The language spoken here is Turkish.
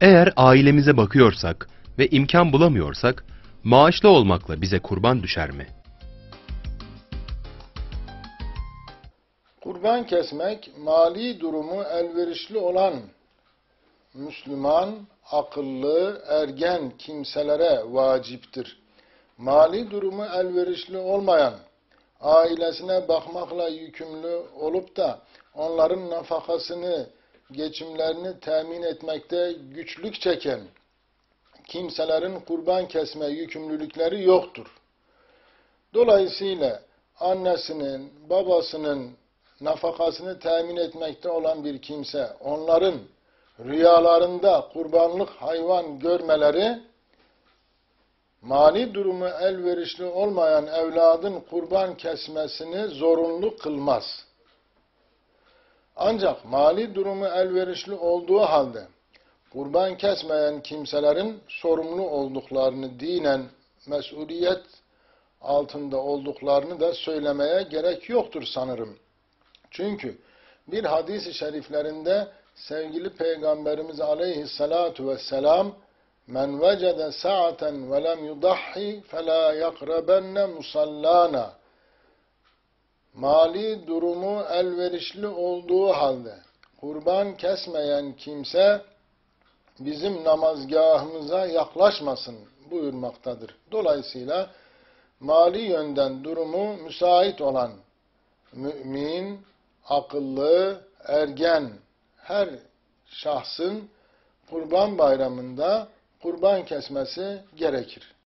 Eğer ailemize bakıyorsak ve imkan bulamıyorsak, maaşlı olmakla bize kurban düşer mi? Kurban kesmek mali durumu elverişli olan Müslüman, akıllı, ergen kimselere vaciptir. Mali durumu elverişli olmayan, ailesine bakmakla yükümlü olup da onların nafakasını, geçimlerini temin etmekte güçlük çeken kimselerin kurban kesme yükümlülükleri yoktur. Dolayısıyla annesinin, babasının nafakasını temin etmekte olan bir kimse, onların rüyalarında kurbanlık hayvan görmeleri, mali durumu elverişli olmayan evladın kurban kesmesini zorunlu kılmaz. Ancak mali durumu elverişli olduğu halde, kurban kesmeyen kimselerin sorumlu olduklarını dinen mesuliyet altında olduklarını da söylemeye gerek yoktur sanırım. Çünkü bir hadis-i şeriflerinde sevgili Peygamberimiz aleyhissalatu vesselam men vecede sa'aten ve lem yudahhi felâ yakrabenne musallana mali durumu elverişli olduğu halde kurban kesmeyen kimse bizim namazgahımıza yaklaşmasın buyurmaktadır. Dolayısıyla mali yönden durumu müsait olan mümin, akıllı, ergen her şahsın kurban bayramında kurban kesmesi gerekir.